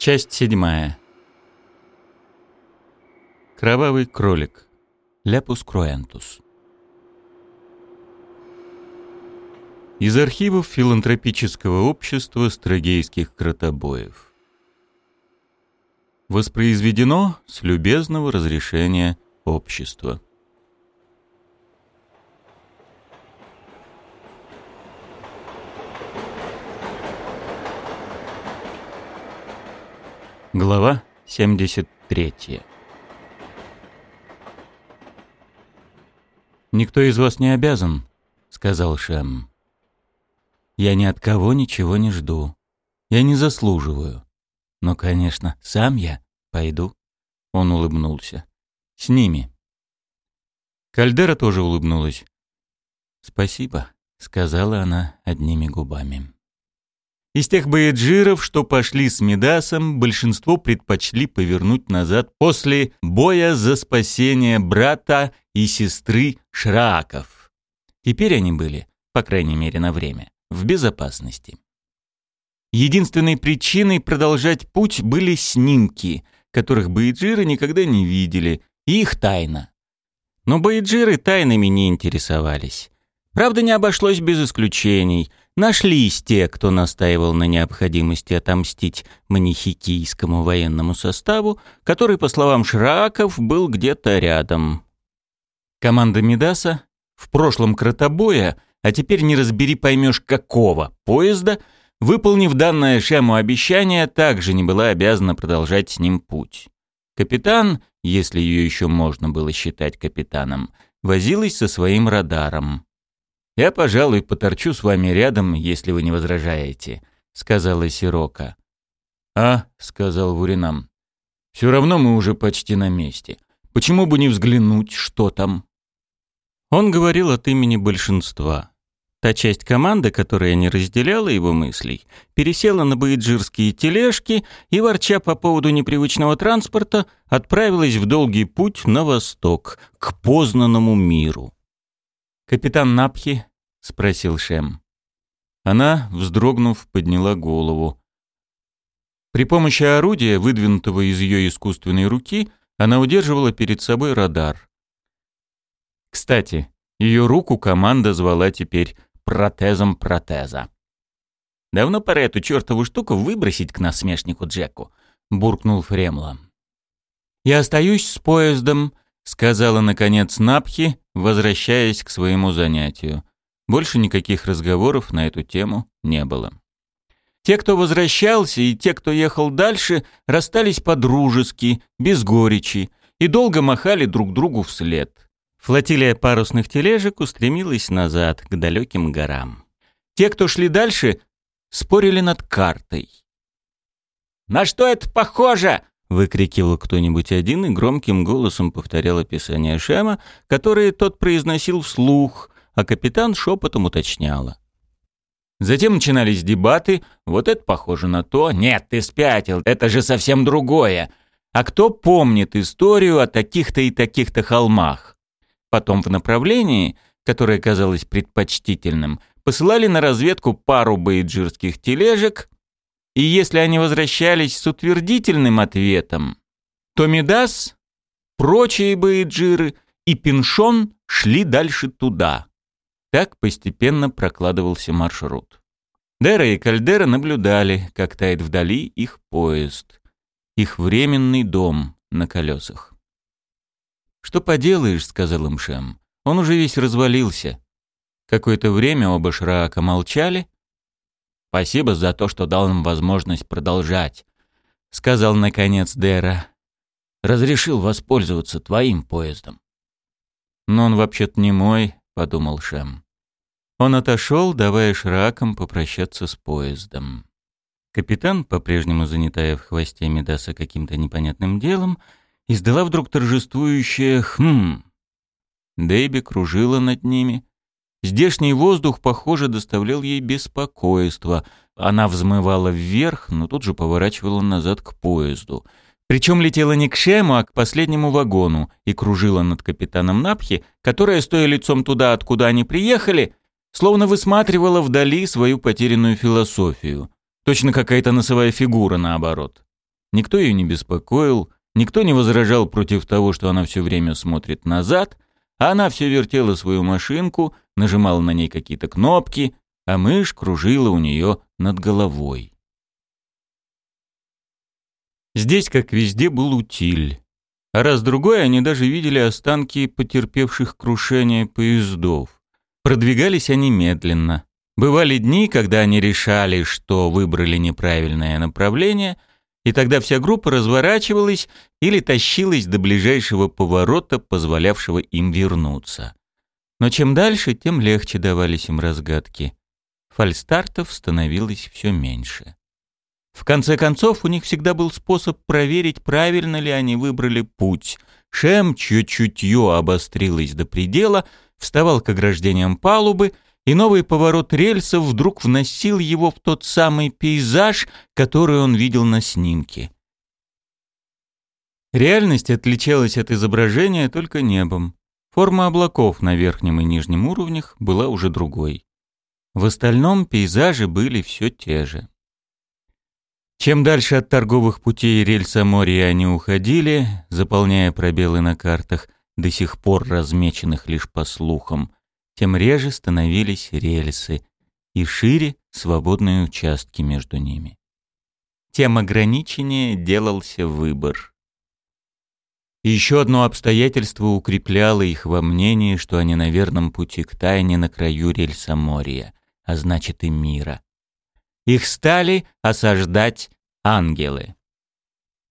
Часть седьмая. Кровавый кролик. Ляпус круэнтус. Из архивов филантропического общества строгейских кротобоев. Воспроизведено с любезного разрешения общества. Глава 73 «Никто из вас не обязан», — сказал Шем. «Я ни от кого ничего не жду. Я не заслуживаю. Но, конечно, сам я пойду». Он улыбнулся. «С ними». Кальдера тоже улыбнулась. «Спасибо», — сказала она одними губами. Из тех боеджиров, что пошли с Медасом, большинство предпочли повернуть назад после боя за спасение брата и сестры Шрааков. Теперь они были, по крайней мере на время, в безопасности. Единственной причиной продолжать путь были снимки, которых боеджиры никогда не видели, и их тайна. Но боеджиры тайнами не интересовались. Правда, не обошлось без исключений. Нашлись те, кто настаивал на необходимости отомстить манихикийскому военному составу, который, по словам Шраков, был где-то рядом. Команда Медаса в прошлом кротобоя, а теперь не разбери поймешь какого, поезда, выполнив данное Шему обещание, также не была обязана продолжать с ним путь. Капитан, если ее еще можно было считать капитаном, возилась со своим радаром. «Я, пожалуй, поторчу с вами рядом, если вы не возражаете», — сказала Сирока. «А», — сказал Вуринам, — «все равно мы уже почти на месте. Почему бы не взглянуть, что там?» Он говорил от имени большинства. Та часть команды, которая не разделяла его мыслей, пересела на бейджирские тележки и, ворча по поводу непривычного транспорта, отправилась в долгий путь на восток, к познанному миру. Капитан Напхи — спросил Шем. Она, вздрогнув, подняла голову. При помощи орудия, выдвинутого из ее искусственной руки, она удерживала перед собой радар. Кстати, ее руку команда звала теперь протезом протеза. «Давно пора эту чертову штуку выбросить к насмешнику Джеку», — буркнул Фремла. «Я остаюсь с поездом», — сказала, наконец, Напхи, возвращаясь к своему занятию. Больше никаких разговоров на эту тему не было. Те, кто возвращался, и те, кто ехал дальше, расстались по-дружески, без горечи, и долго махали друг другу вслед. Флотилия парусных тележек устремилась назад, к далеким горам. Те, кто шли дальше, спорили над картой. «На что это похоже?» — выкрикивал кто-нибудь один и громким голосом повторял описание Шема, которое тот произносил вслух, а капитан шепотом уточняла. Затем начинались дебаты, вот это похоже на то. Нет, ты спятил, это же совсем другое. А кто помнит историю о таких-то и таких-то холмах? Потом в направлении, которое казалось предпочтительным, посылали на разведку пару бейджирских тележек, и если они возвращались с утвердительным ответом, то Медас, прочие бейджиры и Пиншон шли дальше туда. Так постепенно прокладывался маршрут. Дера и Кальдера наблюдали, как тает вдали их поезд, их временный дом на колесах. «Что поделаешь», — сказал им Шем, — «он уже весь развалился». Какое-то время оба Шраака молчали. «Спасибо за то, что дал нам возможность продолжать», — сказал наконец Дера. «Разрешил воспользоваться твоим поездом». «Но он вообще-то не мой», — подумал Шем. Он отошел, давая шракам попрощаться с поездом. Капитан, по-прежнему занятая в хвосте Медаса каким-то непонятным делом, издала вдруг торжествующее «хм». Дэйби кружила над ними. Здешний воздух, похоже, доставлял ей беспокойство. Она взмывала вверх, но тут же поворачивала назад к поезду — причем летела не к Шему, а к последнему вагону и кружила над капитаном Напхи, которая, стоя лицом туда, откуда они приехали, словно высматривала вдали свою потерянную философию. Точно какая-то носовая фигура, наоборот. Никто ее не беспокоил, никто не возражал против того, что она все время смотрит назад, а она все вертела свою машинку, нажимала на ней какие-то кнопки, а мышь кружила у нее над головой. Здесь, как везде, был утиль. А раз-другой они даже видели останки потерпевших крушение поездов. Продвигались они медленно. Бывали дни, когда они решали, что выбрали неправильное направление, и тогда вся группа разворачивалась или тащилась до ближайшего поворота, позволявшего им вернуться. Но чем дальше, тем легче давались им разгадки. Фальстартов становилось все меньше. В конце концов, у них всегда был способ проверить, правильно ли они выбрали путь. Шем, чье чутье обострилось до предела, вставал к ограждениям палубы, и новый поворот рельсов вдруг вносил его в тот самый пейзаж, который он видел на снимке. Реальность отличалась от изображения только небом. Форма облаков на верхнем и нижнем уровнях была уже другой. В остальном пейзажи были все те же. Чем дальше от торговых путей рельса моря они уходили, заполняя пробелы на картах, до сих пор размеченных лишь по слухам, тем реже становились рельсы и шире свободные участки между ними. Тем ограниченнее делался выбор. еще одно обстоятельство укрепляло их во мнении, что они на верном пути к тайне на краю рельса моря, а значит и мира. Их стали осаждать ангелы.